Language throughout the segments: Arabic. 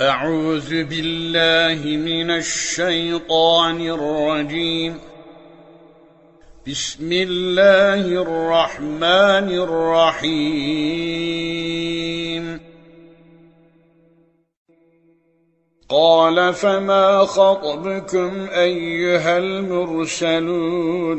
أعوذ بالله من الشيطان الرجيم. بسم الله الرحمن الرحيم. قال فما خطبكم أيها المرسلون؟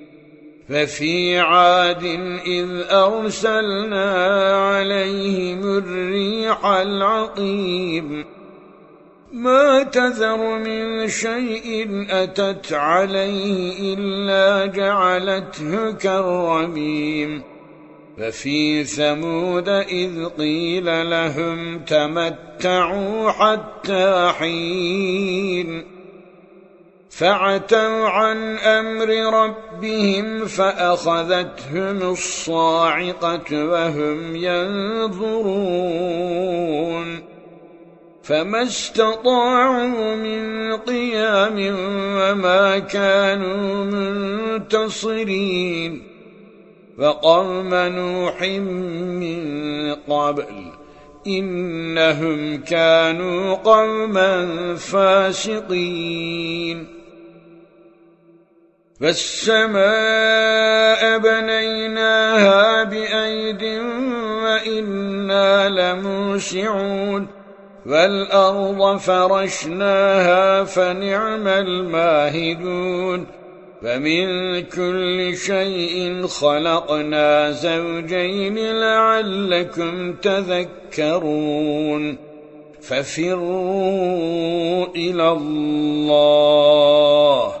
ففي عاد إذ أرسلنا عليهم الريح العقيم. ما تذر من شيء أتت عليه إلا جعلته كالرميم. ففي ثمود إذ قيل لهم تمتعوا حتى حين. فعتوا عن أمر ربهم فأخذتهم الصاعقة وهم ينظرون فما استطاعوا من قيام وما كانوا منتصرين وقوم نوح من قبل إنهم كانوا قوما فاسقين فالسماء بنيناها بأيد وإنا لموسعون والأرض فرشناها فنعم الماهدون فمن كل شيء خلقنا زوجين لعلكم تذكرون ففروا إلى الله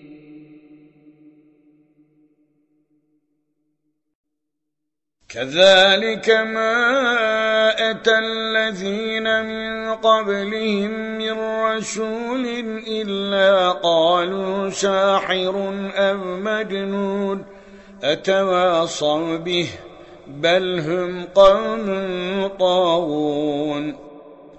كذلك ما أتى الذين من قبلهم من رسول إلا قالوا ساحر أو مجنون أتواصوا به بل هم قوم طاغون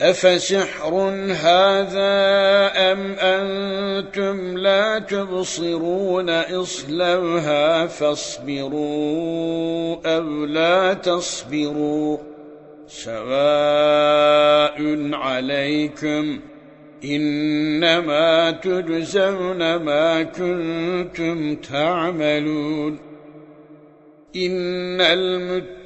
أفسحر هذا أم أنتم لا تبصرون إصلوها فاصبروا أو لا تصبروا سواء عليكم إنما تجزون ما كنتم تعملون إن المتقين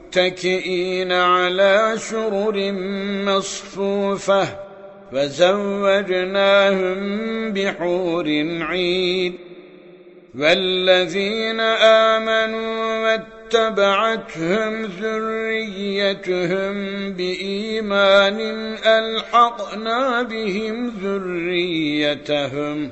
متكئين على شرر مصفوفة فزوجناهم بحور عين والذين آمنوا واتبعتهم ذريتهم بإيمان ألحقنا بهم ذريتهم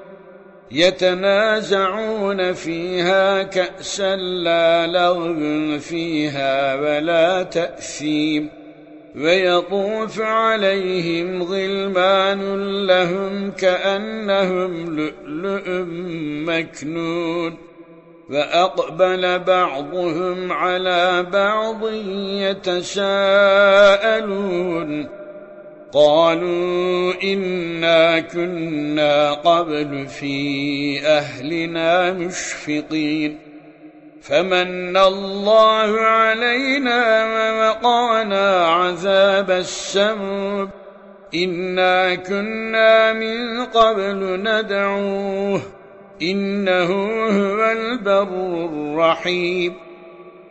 يتنازعون فيها كأسا لا لغب فيها ولا تأثيم ويطوف عليهم غلمان لهم كأنهم لؤلؤ مكنون وأقبل بعضهم على بعض يتساءلون قالوا إنا كنا قبل في أهلنا مشفقين فمن الله علينا ووقانا عذاب السموم إنا كنا من قبل ندعوه إنه هو البر الرحيم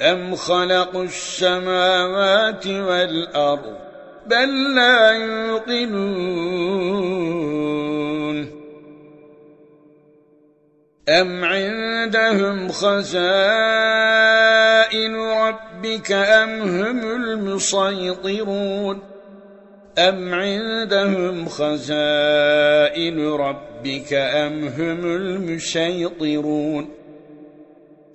أم خلقوا السماوات والأرض بل لا يوقنون أم عندهم خزائن ربك أم هم المسيطرون أم عندهم خزائن ربك أم هم المسيطرون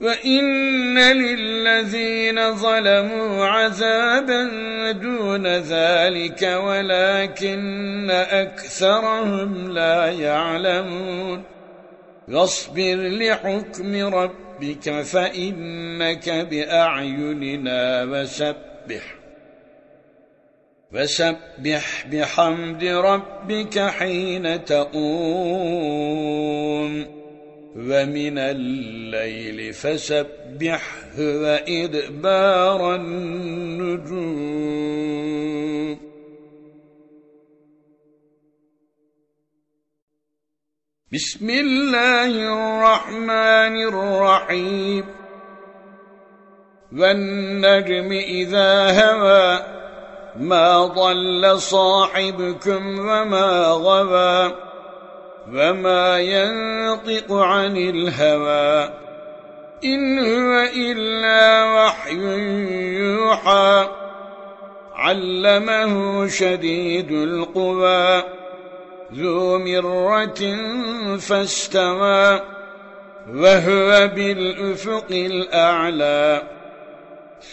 وَإِنَّ لِلَّذِينَ ظَلَمُوا عَذَابًا دُونَ ذَلِكَ وَلَكِنَّ أَكْثَرَهُمْ لَا يَعْلَمُونَ واصبر لحكم ربك فإنك بأعيننا وسبح وسبح بحمد ربك حين تقوم ومن الليل فسبحه وإدبار النجوم. بسم الله الرحمن الرحيم. والنجم إذا هوى ما ضل صاحبكم وما غوى. وما ينطق عن الهوى إن هو إلا وحي يوحى علمه شديد القوى ذو مرة فاستوى وهو بالأفق الأعلى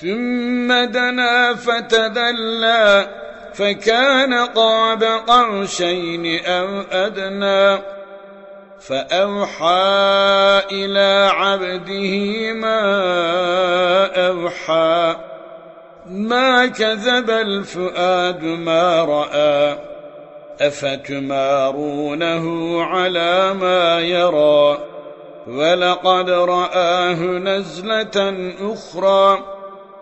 ثم دنا فتدلى فكان قاب قوسين أو أدنى فأوحى إلى عبده ما أوحى. ما كذب الفؤاد ما رأى أفتمارونه على ما يرى. ولقد رآه نزلة أخرى.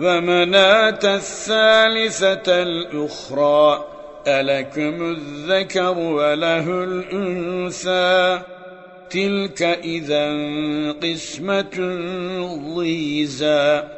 ومناة الثالثة الأخرى ألكم الذكر وله الأنثى. تلك إذا قسمة ضيزى.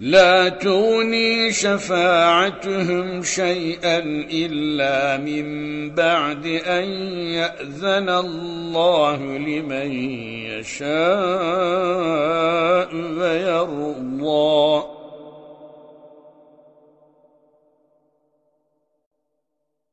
لا تغني شفاعتهم شيئا إلا من بعد أن يأذن الله لمن يشاء ويرضى.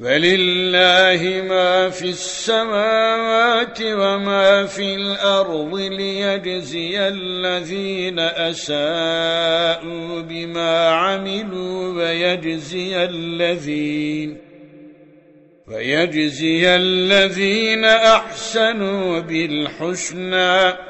ولله ما في السماوات وما في الأرض ليجزي الذين أساءوا بما عملوا ويجزي الذين ويجزي الذين أحسنوا بالحسنى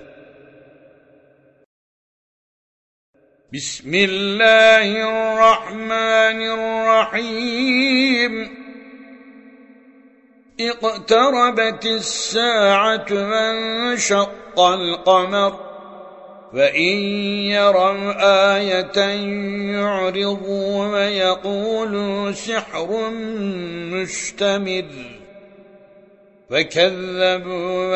بسم الله الرحمن الرحيم. اقتربت الساعة وانشق القمر وإن يروا آية يعرضوا ويقولوا سحر مشتمر وكذبوا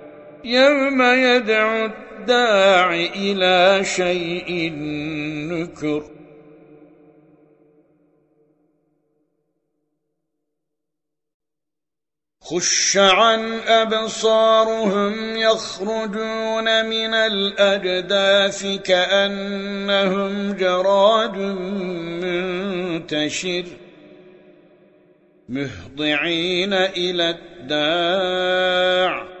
يوم يدعو الداع إلى شيء نكر. خش عن أبصارهم يخرجون من الأجداث كأنهم جراد منتشر. مهضعين إلى الداع.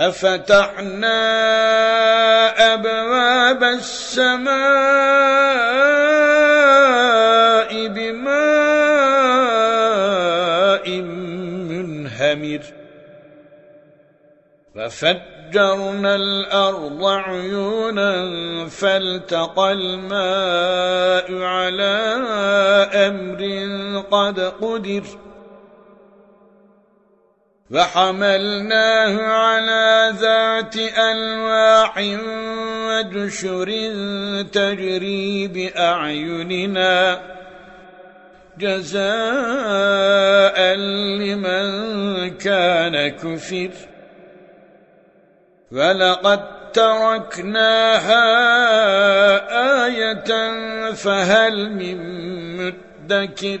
ففتحنا أبواب السماء بماء منهمر ففجرنا الأرض عيونا فالتقى الماء على أمر قد قدر وحملناه على ذات ألواح ودشر تجري بأعيننا جزاء لمن كان كفر ولقد تركناها آية فهل من مدكر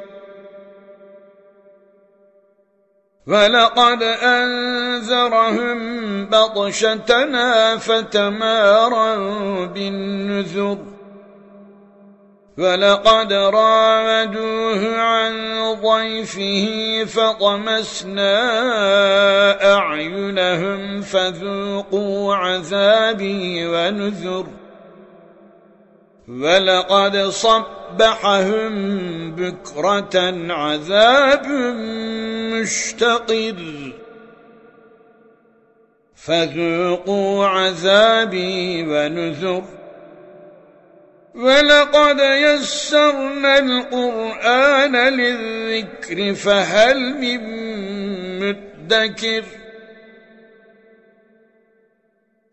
ولقد أنذرهم بطشتنا فتماروا بالنذر. ولقد راودوه عن ضيفه فطمسنا أعينهم فذوقوا عذابي ونذر. ولقد صبحهم بكرة عذاب مشتقر. فذوقوا عذابي ونذر. ولقد يسرنا القرآن للذكر فهل من مدكر؟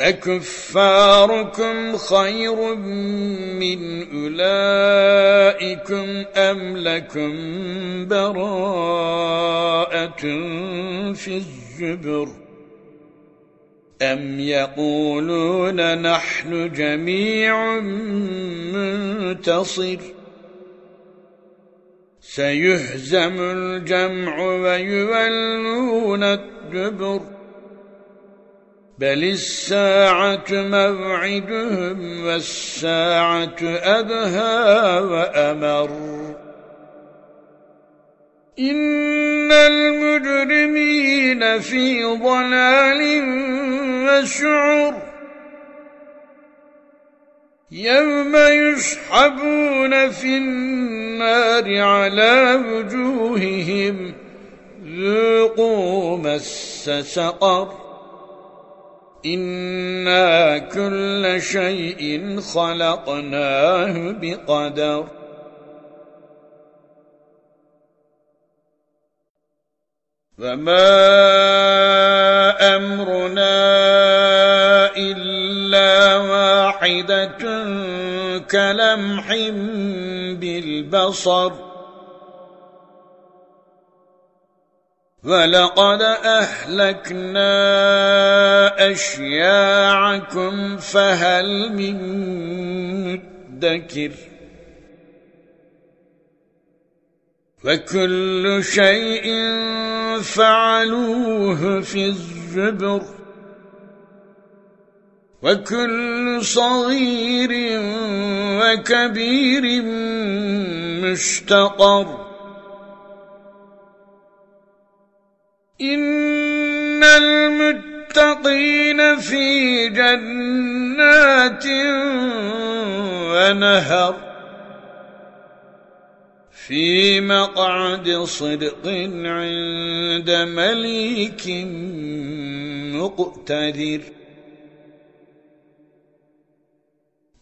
أكفاركم خير من أولئكم أم لكم براءة في الزبر أم يقولون نحن جميع منتصر سيهزم الجمع ويولون الدبر بل الساعة موعدهم والساعة أدهى وأمر. إن المجرمين في ضلال وسعر. يوم يسحبون في النار على وجوههم ذوقوا مس سقر. إنا كل شيء خلقناه بقدر فما أمرنا إلا واحدة كلمح بالبصر ولقد أهلكنا أشياعكم فهل من مدكر؟ وكل شيء فعلوه في الزبر. وكل صغير وكبير مشتقر إن المتقين في جنات ونهر في مقعد صدق عند مليك مقتدر.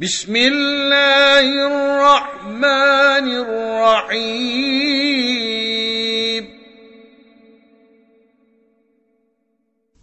بسم الله الرحمن الرحيم.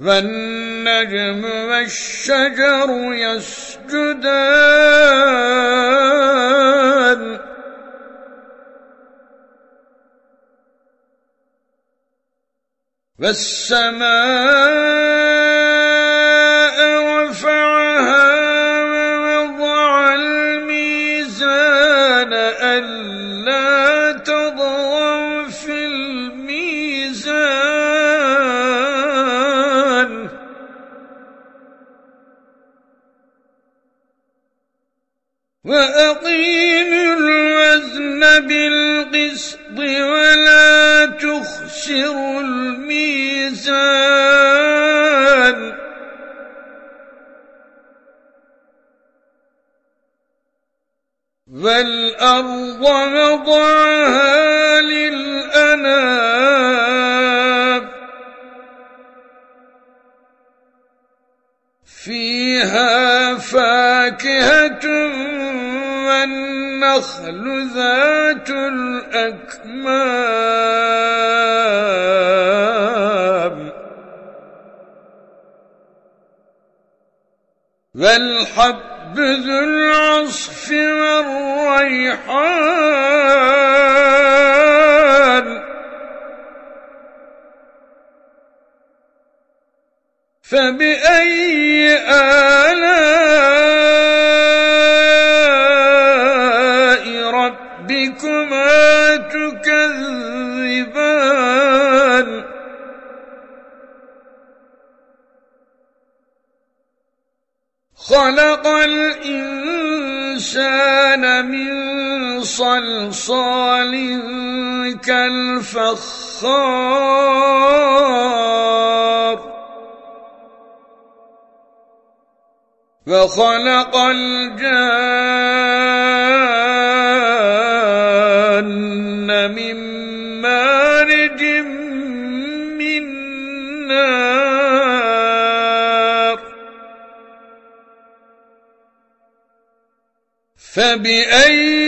والنجم والشجر يسجدان. والسماء كالفخار وخلق الجان من مارج من نار. فبأي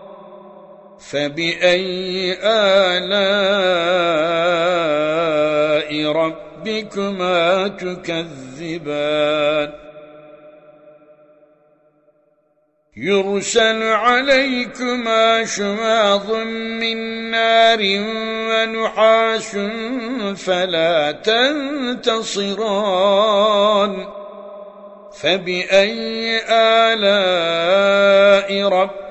فبأي آلاء ربكما تكذبان؟ يرسل عليكما شواظ من نار ونحاس فلا تنتصران. فبأي آلاء ربكما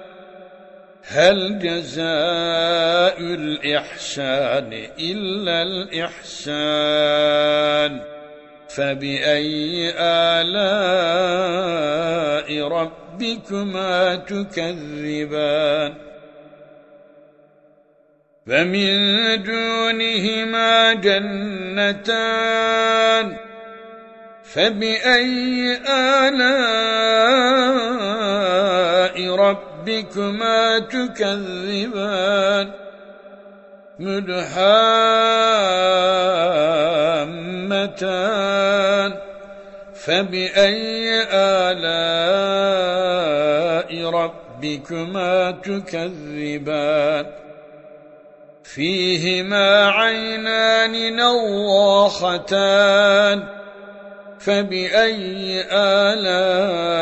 هل جزاء الإحسان إلا الإحسان؟ فبأي آلاء ربكما تكذبان؟ فمن دونهما جنتان. فبأي آلاء ربكما تكذبان مدحامتان فبأي آلاء ربكما تكذبان فيهما عينان نواختان فبأي آلاء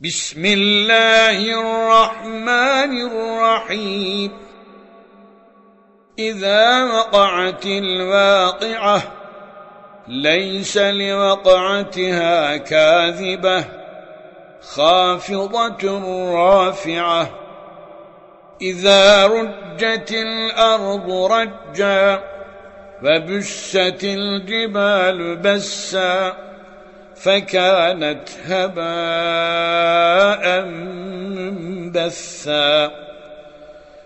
بسم الله الرحمن الرحيم. إذا وقعت الواقعة ليس لوقعتها كاذبة خافضة رافعة. إذا رجت الأرض رجا وبست الجبال بسا. فكانت هباء منبثا.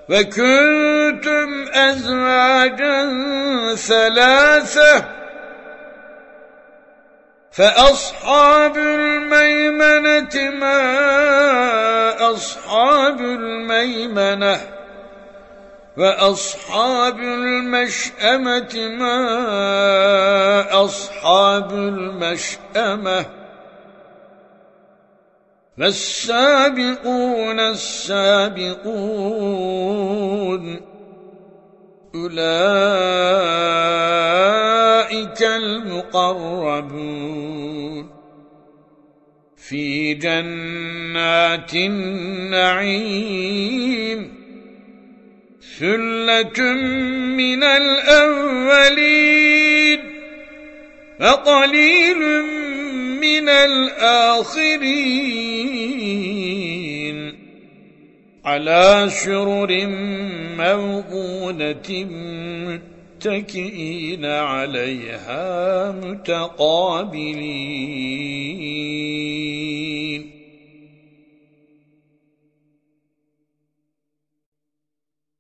وكنتم أزواجا ثلاثة. فأصحاب الميمنة ما أصحاب الميمنة. وأصحاب المشأمة ما أصحاب المشأمة فالسابقون السابقون أولئك المقربون في جنات النعيم ثلة من الأولين وقليل من الآخرين على شرر موضونة متكئين عليها متقابلين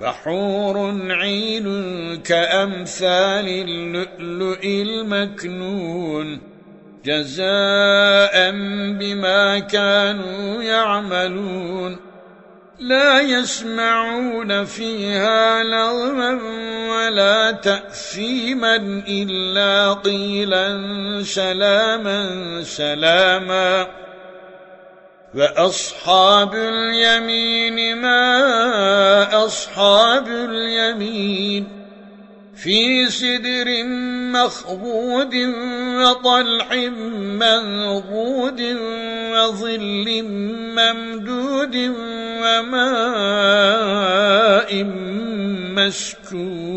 فحور عين كأمثال اللؤلؤ المكنون جزاء بما كانوا يعملون لا يسمعون فيها لغما ولا تأثيما إلا قيلا سلاما سلاما وأصحاب اليمين ما أصحاب اليمين في سدر مخبود وطلح منضود وظل ممدود وماء مسكوب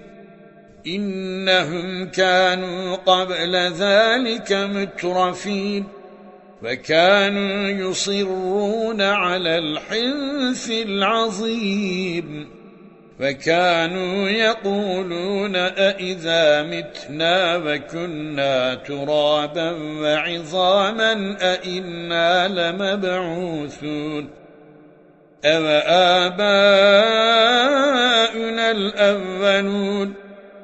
إنهم كانوا قبل ذلك مترفين وكانوا يصرون على الحنث العظيم وكانوا يقولون أئذا متنا وكنا ترابا وعظاما أئنا لمبعوثون أو آباؤنا الأولون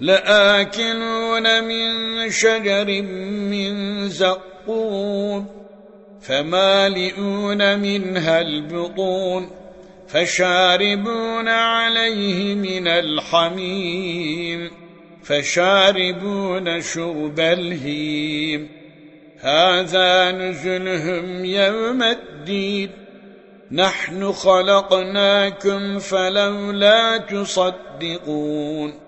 لآكلون من شجر من زقون فمالئون منها البطون فشاربون عليه من الحميم فشاربون شرب الهيم. هذا نزلهم يوم الدين. نحن خلقناكم فلولا تصدقون.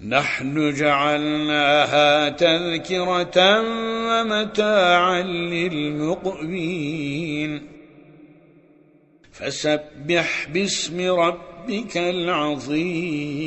نحن جعلناها تذكرة ومتاعا للمقبين فسبح باسم ربك العظيم.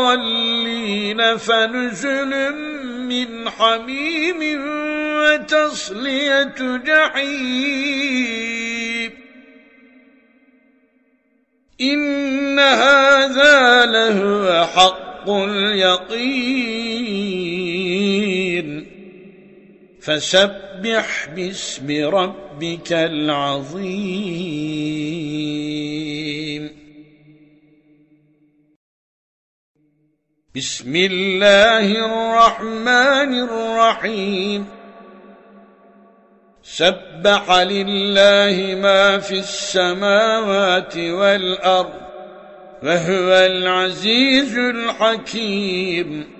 الضالين فنزل من حميم وتصلية جحيم. إن هذا لهو حق اليقين. فسبح باسم ربك العظيم. بسم الله الرحمن الرحيم. سبح لله ما في السماوات والأرض وهو العزيز الحكيم.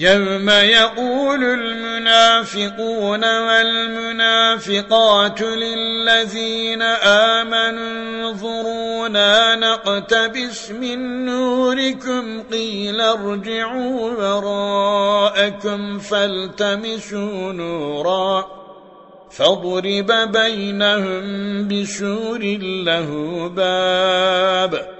يوم يقول المنافقون والمنافقات للذين آمنوا انظرونا نقتبس من نوركم قيل ارجعوا وراءكم فالتمسوا نورا فاضرب بينهم بسور له باب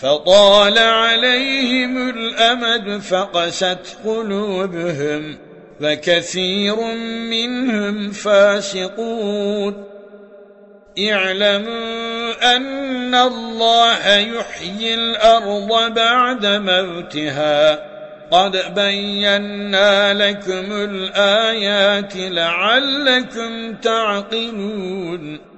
فطال عليهم الأمد فقست قلوبهم وكثير منهم فاسقون. اعلموا أن الله يحيي الأرض بعد موتها. قد بينا لكم الآيات لعلكم تعقلون.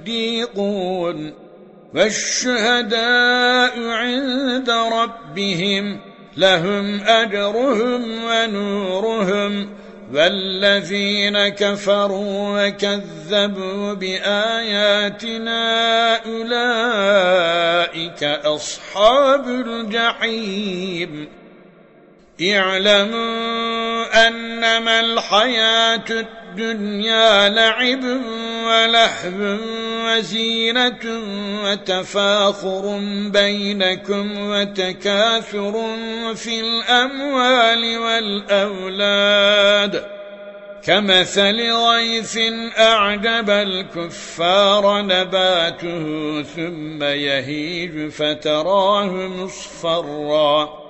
الصديقون والشهداء عند ربهم لهم أجرهم ونورهم والذين كفروا وكذبوا بآياتنا أولئك أصحاب الجحيم. اعلموا أنما الحياة الدنيا لعب ولهب وزينة وتفاخر بينكم وتكاثر في الأموال والأولاد. كمثل غيث أعجب الكفار نباته ثم يهيج فتراه مصفراً.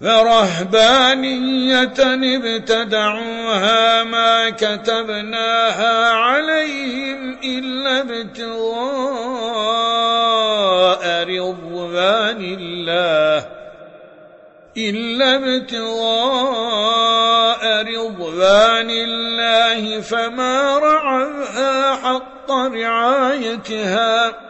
ورهبانية ابتدعوها ما كتبناها عليهم إلا ابتغاء رضوان الله. إلا ابتغاء رضوان الله فما رعاها حق رعايتها.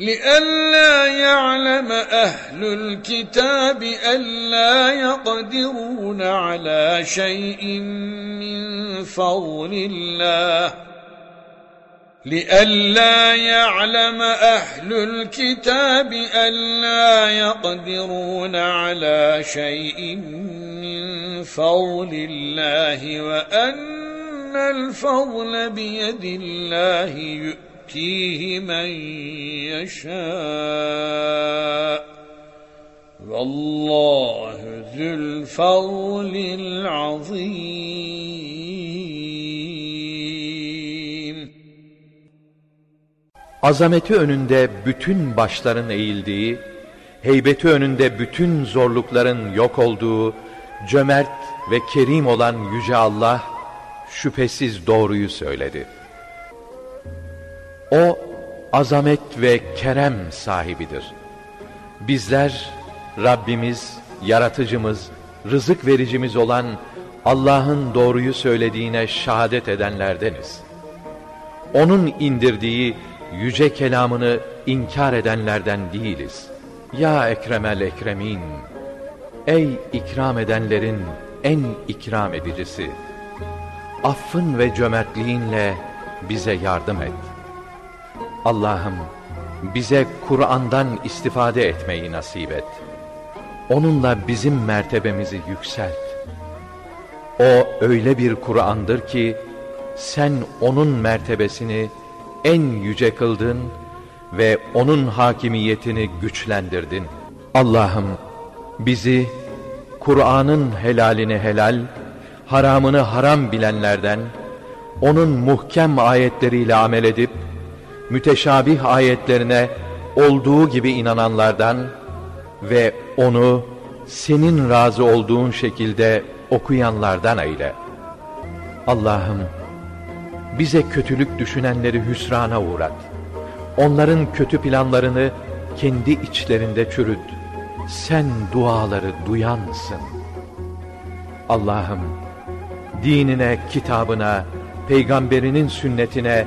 لئلا يعلم أهل الكتاب ألا يقدرون على شيء من فضل الله. لئلا يعلم أهل الكتاب ألا يقدرون على شيء من فضل الله وأن الفضل بيد الله يؤمن يؤتيه من يشاء والله ذو الفضل العظيم Azameti önünde bütün başların eğildiği, heybeti önünde bütün zorlukların yok olduğu, cömert ve kerim olan Yüce Allah, şüphesiz doğruyu söyledi. O azamet ve kerem sahibidir. Bizler Rabbimiz, yaratıcımız, rızık vericimiz olan Allah'ın doğruyu söylediğine şahadet edenlerdeniz. Onun indirdiği yüce kelamını inkar edenlerden değiliz. Ya Ekremel Ekremin! Ey ikram edenlerin en ikram edicisi! Affın ve cömertliğinle bize yardım et. Allah'ım bize Kur'an'dan istifade etmeyi nasip et. Onunla bizim mertebemizi yükselt. O öyle bir Kur'an'dır ki sen onun mertebesini en yüce kıldın ve onun hakimiyetini güçlendirdin. Allah'ım bizi Kur'an'ın helalini helal, haramını haram bilenlerden, onun muhkem ayetleriyle amel edip, müteşabih ayetlerine olduğu gibi inananlardan ve onu senin razı olduğun şekilde okuyanlardan eyle. Allah'ım bize kötülük düşünenleri hüsrana uğrat. Onların kötü planlarını kendi içlerinde çürüt. Sen duaları duyansın. Allah'ım dinine, kitabına, peygamberinin sünnetine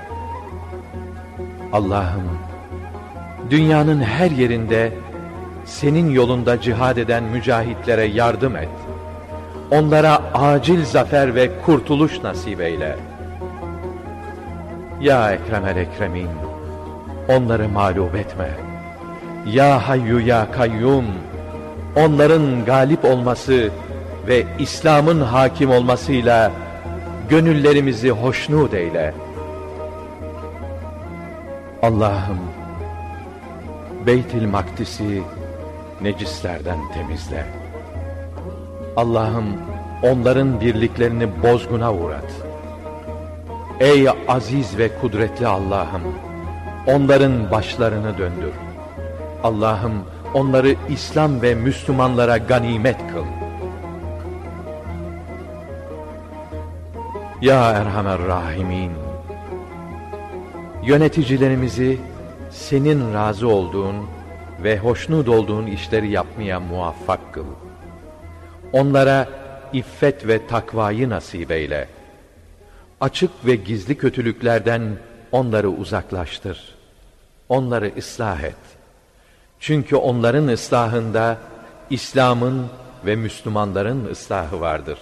Allah'ım, dünyanın her yerinde senin yolunda cihad eden mücahitlere yardım et. Onlara acil zafer ve kurtuluş nasip eyle. Ya Ekremel Ekremin, onları mağlup etme. Ya Hayyu Ya Kayyum, onların galip olması ve İslam'ın hakim olmasıyla gönüllerimizi hoşnut eyle. Allah'ım, Beytil Makdis'i necislerden temizle. Allah'ım onların birliklerini bozguna uğrat. Ey aziz ve kudretli Allah'ım, onların başlarını döndür. Allah'ım onları İslam ve Müslümanlara ganimet kıl. Ya Erhamer Rahimin, yöneticilerimizi senin razı olduğun ve hoşnut olduğun işleri yapmaya muvaffak kıl. Onlara iffet ve takvayı nasip eyle. Açık ve gizli kötülüklerden onları uzaklaştır. Onları ıslah et. Çünkü onların ıslahında İslam'ın ve Müslümanların ıslahı vardır.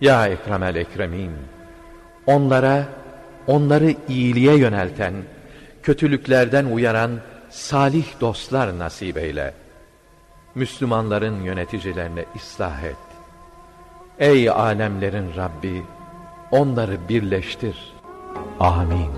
Ya Ekremel Ekremin, onlara, onları iyiliğe yönelten, kötülüklerden uyaran salih dostlar nasip eyle. Müslümanların yöneticilerine ıslah et. Ey alemlerin Rabbi, onları birleştir. Amin.